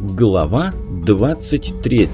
Глава 23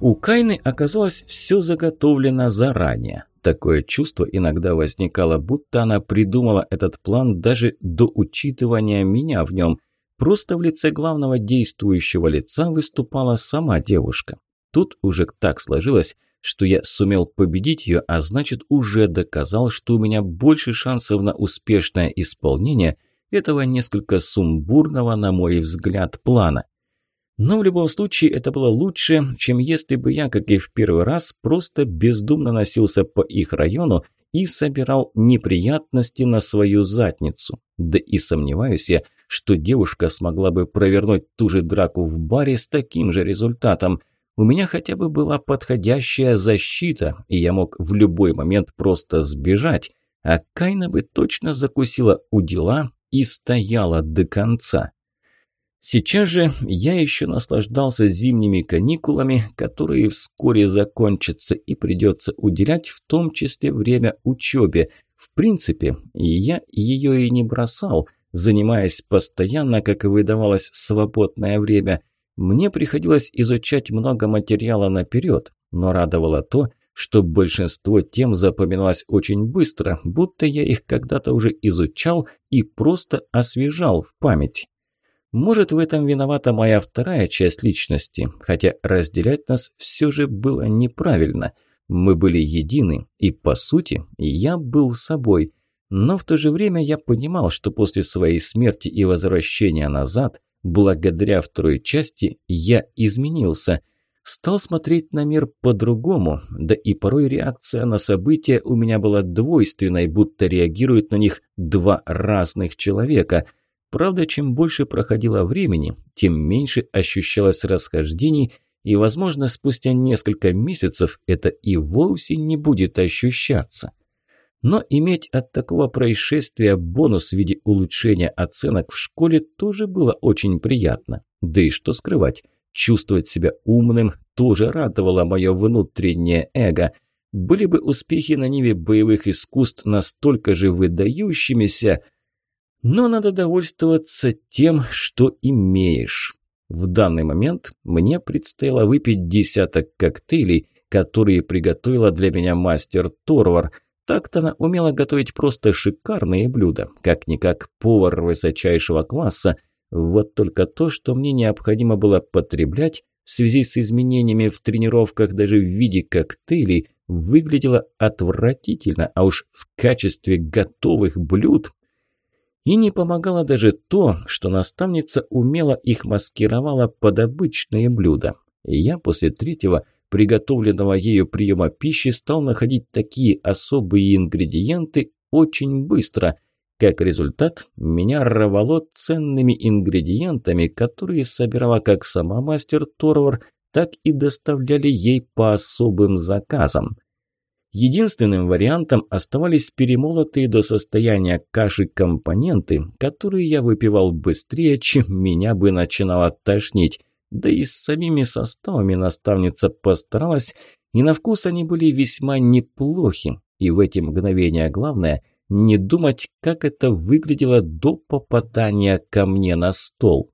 У Кайны оказалось все заготовлено заранее. Такое чувство иногда возникало, будто она придумала этот план даже до учитывания меня в нем. Просто в лице главного действующего лица выступала сама девушка. Тут уже так сложилось, что я сумел победить ее, а значит уже доказал, что у меня больше шансов на успешное исполнение этого несколько сумбурного, на мой взгляд, плана. Но в любом случае это было лучше, чем если бы я, как и в первый раз, просто бездумно носился по их району и собирал неприятности на свою задницу. Да и сомневаюсь я, что девушка смогла бы провернуть ту же драку в баре с таким же результатом. У меня хотя бы была подходящая защита, и я мог в любой момент просто сбежать, а Кайна бы точно закусила у дела и стояла до конца. Сейчас же я еще наслаждался зимними каникулами, которые вскоре закончатся и придется уделять в том числе время учебе. В принципе, я ее и не бросал, занимаясь постоянно, как и выдавалось свободное время. Мне приходилось изучать много материала наперед, но радовало то, что большинство тем запоминалось очень быстро, будто я их когда-то уже изучал и просто освежал в память. Может, в этом виновата моя вторая часть личности, хотя разделять нас все же было неправильно. Мы были едины, и, по сути, я был собой. Но в то же время я понимал, что после своей смерти и возвращения назад Благодаря второй части я изменился. Стал смотреть на мир по-другому, да и порой реакция на события у меня была двойственной, будто реагируют на них два разных человека. Правда, чем больше проходило времени, тем меньше ощущалось расхождений, и, возможно, спустя несколько месяцев это и вовсе не будет ощущаться. Но иметь от такого происшествия бонус в виде улучшения оценок в школе тоже было очень приятно. Да и что скрывать, чувствовать себя умным тоже радовало мое внутреннее эго. Были бы успехи на ниве боевых искусств настолько же выдающимися, но надо довольствоваться тем, что имеешь. В данный момент мне предстояло выпить десяток коктейлей, которые приготовила для меня мастер Торвар – так-то она умела готовить просто шикарные блюда, как-никак повар высочайшего класса. Вот только то, что мне необходимо было потреблять в связи с изменениями в тренировках даже в виде коктейлей, выглядело отвратительно, а уж в качестве готовых блюд. И не помогало даже то, что наставница умело их маскировала под обычные блюда. Я после третьего – приготовленного ею приема пищи стал находить такие особые ингредиенты очень быстро. Как результат, меня рвало ценными ингредиентами, которые собирала как сама мастер Торвар, так и доставляли ей по особым заказам. Единственным вариантом оставались перемолотые до состояния каши компоненты, которые я выпивал быстрее, чем меня бы начинало тошнить. Да и с самими составами наставница постаралась, и на вкус они были весьма неплохи. И в эти мгновения главное – не думать, как это выглядело до попадания ко мне на стол.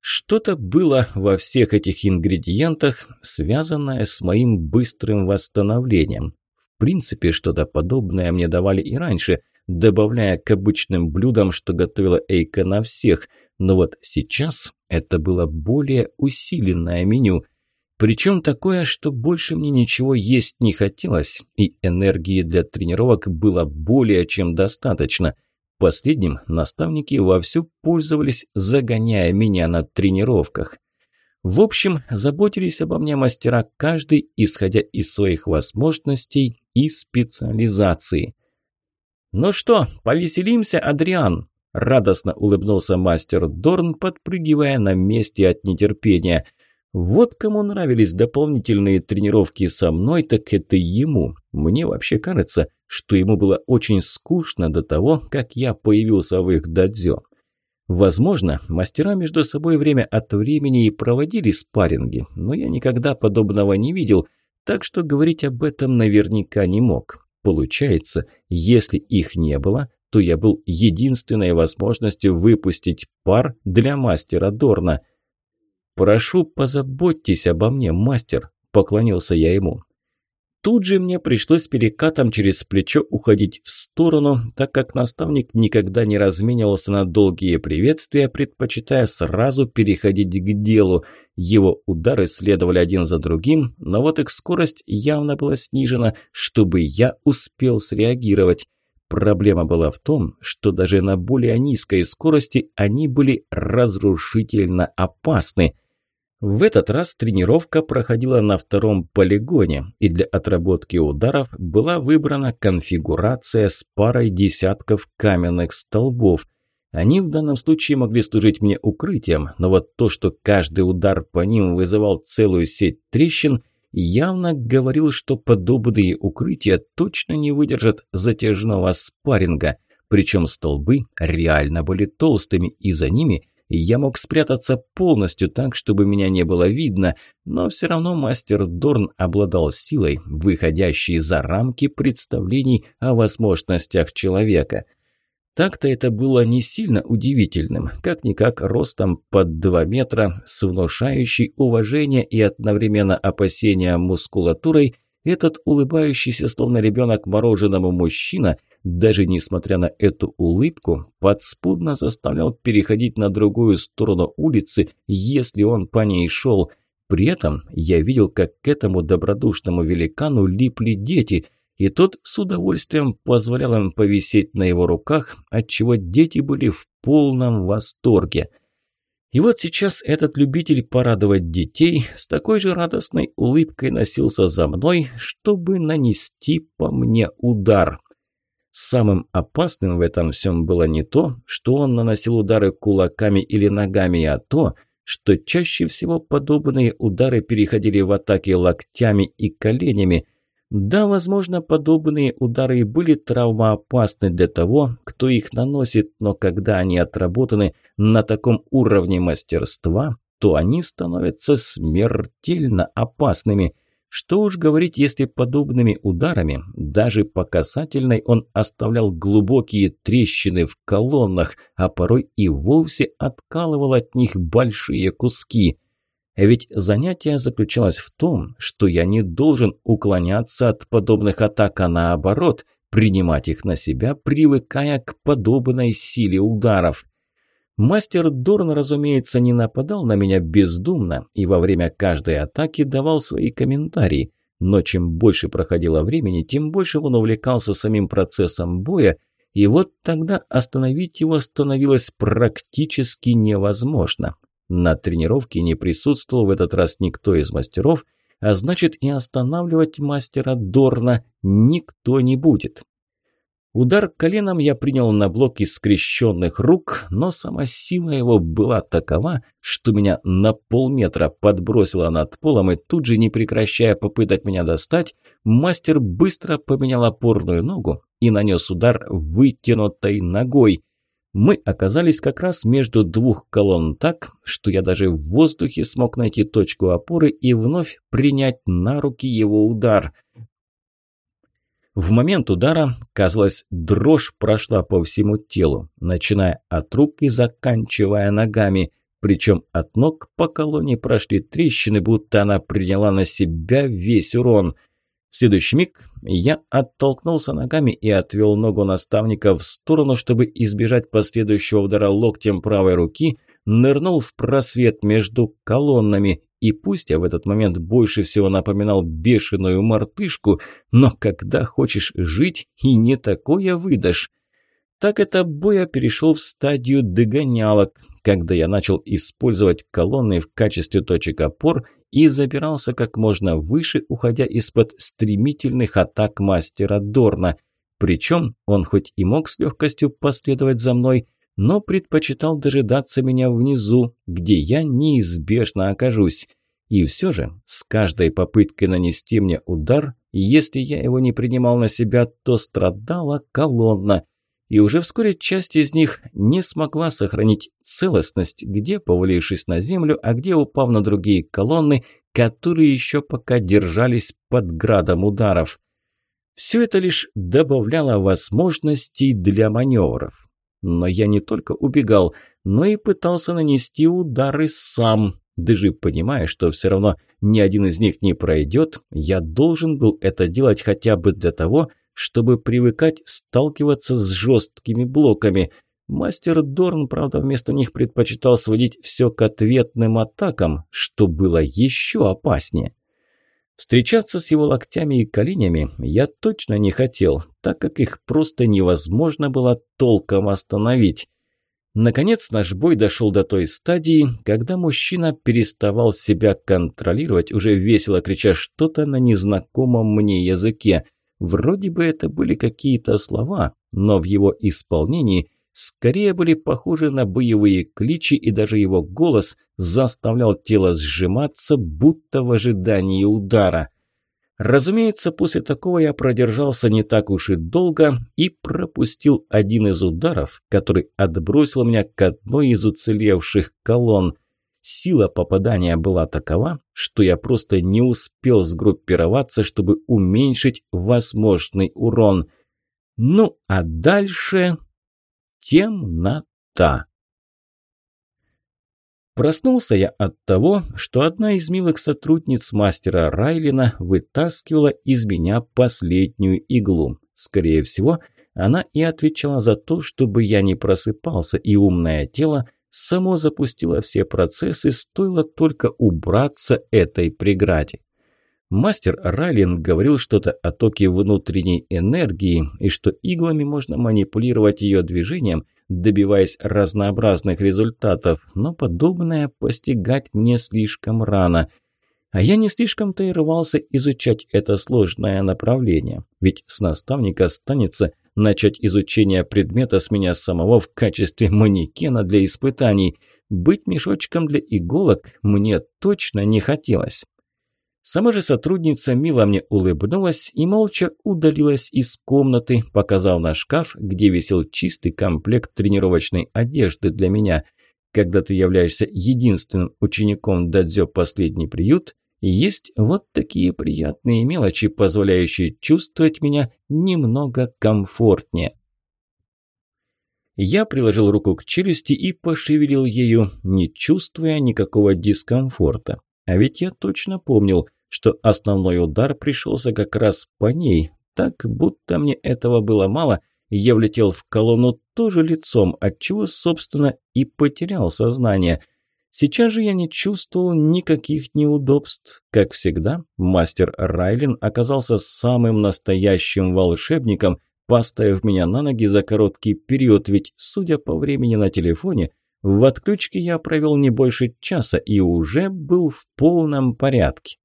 Что-то было во всех этих ингредиентах, связанное с моим быстрым восстановлением. В принципе, что-то подобное мне давали и раньше, добавляя к обычным блюдам, что готовила Эйка на всех – но вот сейчас это было более усиленное меню. Причем такое, что больше мне ничего есть не хотелось, и энергии для тренировок было более чем достаточно. Последним наставники вовсю пользовались, загоняя меня на тренировках. В общем, заботились обо мне мастера каждый, исходя из своих возможностей и специализации. «Ну что, повеселимся, Адриан?» Радостно улыбнулся мастер Дорн, подпрыгивая на месте от нетерпения. Вот кому нравились дополнительные тренировки со мной, так это ему. Мне вообще кажется, что ему было очень скучно до того, как я появился в их дадзё. Возможно, мастера между собой время от времени и проводили спарринги, но я никогда подобного не видел, так что говорить об этом наверняка не мог. Получается, если их не было, то я был единственной возможностью выпустить пар для мастера Дорна. «Прошу, позаботьтесь обо мне, мастер», – поклонился я ему. Тут же мне пришлось перекатом через плечо уходить в сторону, так как наставник никогда не разменивался на долгие приветствия, предпочитая сразу переходить к делу. Его удары следовали один за другим, но вот их скорость явно была снижена, чтобы я успел среагировать. Проблема была в том, что даже на более низкой скорости они были разрушительно опасны – в этот раз тренировка проходила на втором полигоне, и для отработки ударов была выбрана конфигурация с парой десятков каменных столбов. Они в данном случае могли служить мне укрытием, но вот то, что каждый удар по ним вызывал целую сеть трещин, явно говорил, что подобные укрытия точно не выдержат затяжного спарринга. Причем столбы реально были толстыми, и за ними – я мог спрятаться полностью так, чтобы меня не было видно, но все равно мастер Дорн обладал силой, выходящей за рамки представлений о возможностях человека. Так-то это было не сильно удивительным, как-никак ростом под 2 метра, с внушающей уважение и одновременно опасения мускулатурой, этот улыбающийся, словно ребенок мороженому мужчина – даже несмотря на эту улыбку, подспудно заставлял переходить на другую сторону улицы, если он по ней шел. При этом я видел, как к этому добродушному великану липли дети, и тот с удовольствием позволял им повисеть на его руках, отчего дети были в полном восторге. И вот сейчас этот любитель порадовать детей с такой же радостной улыбкой носился за мной, чтобы нанести по мне удар. Самым опасным в этом всем было не то, что он наносил удары кулаками или ногами, а то, что чаще всего подобные удары переходили в атаки локтями и коленями. Да, возможно, подобные удары были травмоопасны для того, кто их наносит, но когда они отработаны на таком уровне мастерства, то они становятся смертельно опасными – что уж говорить, если подобными ударами, даже по касательной он оставлял глубокие трещины в колоннах, а порой и вовсе откалывал от них большие куски. Ведь занятие заключалось в том, что я не должен уклоняться от подобных атак, а наоборот, принимать их на себя, привыкая к подобной силе ударов – Мастер Дорн, разумеется, не нападал на меня бездумно и во время каждой атаки давал свои комментарии. Но чем больше проходило времени, тем больше он увлекался самим процессом боя, и вот тогда остановить его становилось практически невозможно. На тренировке не присутствовал в этот раз никто из мастеров, а значит и останавливать мастера Дорна никто не будет. Удар коленом я принял на блок из скрещенных рук, но сама сила его была такова, что меня на полметра подбросило над полом, и тут же, не прекращая попыток меня достать, мастер быстро поменял опорную ногу и нанес удар вытянутой ногой. Мы оказались как раз между двух колонн так, что я даже в воздухе смог найти точку опоры и вновь принять на руки его удар – в момент удара, казалось, дрожь прошла по всему телу, начиная от рук и заканчивая ногами. Причем от ног по колонне прошли трещины, будто она приняла на себя весь урон. В следующий миг я оттолкнулся ногами и отвел ногу наставника в сторону, чтобы избежать последующего удара локтем правой руки, нырнул в просвет между колоннами и пусть я в этот момент больше всего напоминал бешеную мартышку, но когда хочешь жить, и не такое выдашь. Так это боя перешел в стадию догонялок, когда я начал использовать колонны в качестве точек опор и забирался как можно выше, уходя из-под стремительных атак мастера Дорна. Причем он хоть и мог с легкостью последовать за мной, но предпочитал дожидаться меня внизу, где я неизбежно окажусь. И все же, с каждой попыткой нанести мне удар, если я его не принимал на себя, то страдала колонна. И уже вскоре часть из них не смогла сохранить целостность, где повалившись на землю, а где упав на другие колонны, которые еще пока держались под градом ударов. Все это лишь добавляло возможностей для маневров. Но я не только убегал, но и пытался нанести удары сам. Даже понимая, что все равно ни один из них не пройдет, я должен был это делать хотя бы для того, чтобы привыкать сталкиваться с жесткими блоками. Мастер Дорн, правда, вместо них предпочитал сводить все к ответным атакам, что было еще опаснее. Встречаться с его локтями и коленями я точно не хотел, так как их просто невозможно было толком остановить. Наконец наш бой дошел до той стадии, когда мужчина переставал себя контролировать, уже весело крича что-то на незнакомом мне языке. Вроде бы это были какие-то слова, но в его исполнении скорее были похожи на боевые кличи, и даже его голос заставлял тело сжиматься, будто в ожидании удара. Разумеется, после такого я продержался не так уж и долго и пропустил один из ударов, который отбросил меня к одной из уцелевших колонн. Сила попадания была такова, что я просто не успел сгруппироваться, чтобы уменьшить возможный урон. Ну, а дальше темнота. Проснулся я от того, что одна из милых сотрудниц мастера Райлина вытаскивала из меня последнюю иглу. Скорее всего, она и отвечала за то, чтобы я не просыпался, и умное тело само запустило все процессы, стоило только убраться этой преграде. Мастер Райлин говорил что-то о токе внутренней энергии и что иглами можно манипулировать ее движением, добиваясь разнообразных результатов, но подобное постигать мне слишком рано. А я не слишком-то и рвался изучать это сложное направление, ведь с наставника останется начать изучение предмета с меня самого в качестве манекена для испытаний. Быть мешочком для иголок мне точно не хотелось. Сама же сотрудница мило мне улыбнулась и молча удалилась из комнаты, показав на шкаф, где висел чистый комплект тренировочной одежды для меня. Когда ты являешься единственным учеником дадзё «Последний приют», есть вот такие приятные мелочи, позволяющие чувствовать меня немного комфортнее. Я приложил руку к челюсти и пошевелил ею, не чувствуя никакого дискомфорта. А ведь я точно помнил – что основной удар пришелся как раз по ней. Так, будто мне этого было мало, я влетел в колонну тоже лицом, отчего, собственно, и потерял сознание. Сейчас же я не чувствовал никаких неудобств. Как всегда, мастер Райлин оказался самым настоящим волшебником, поставив меня на ноги за короткий период, ведь, судя по времени на телефоне, в отключке я провел не больше часа и уже был в полном порядке.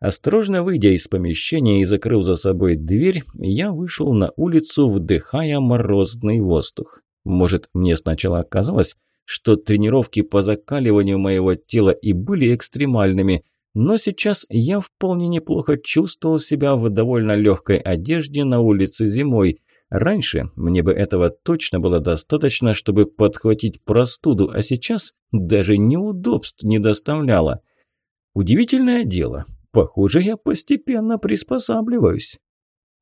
Осторожно выйдя из помещения и закрыв за собой дверь, я вышел на улицу, вдыхая морозный воздух. Может, мне сначала казалось, что тренировки по закаливанию моего тела и были экстремальными, но сейчас я вполне неплохо чувствовал себя в довольно легкой одежде на улице зимой. Раньше мне бы этого точно было достаточно, чтобы подхватить простуду, а сейчас даже неудобств не доставляло. Удивительное дело, Похоже, я постепенно приспосабливаюсь.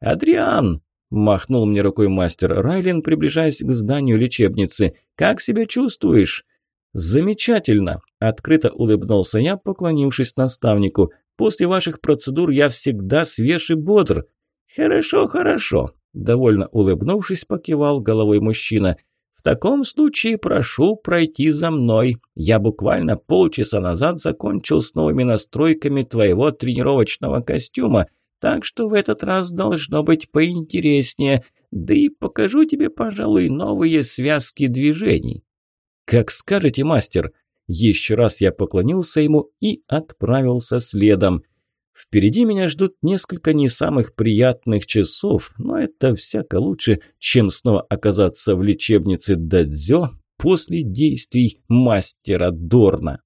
«Адриан!» – махнул мне рукой мастер Райлин, приближаясь к зданию лечебницы. «Как себя чувствуешь?» «Замечательно!» – открыто улыбнулся я, поклонившись наставнику. «После ваших процедур я всегда свеж и бодр». «Хорошо, хорошо!» – довольно улыбнувшись, покивал головой мужчина – таком случае прошу пройти за мной. Я буквально полчаса назад закончил с новыми настройками твоего тренировочного костюма, так что в этот раз должно быть поинтереснее. Да и покажу тебе, пожалуй, новые связки движений». «Как скажете, мастер». Еще раз я поклонился ему и отправился следом. Впереди меня ждут несколько не самых приятных часов, но это всяко лучше, чем снова оказаться в лечебнице Дадзё после действий мастера Дорна.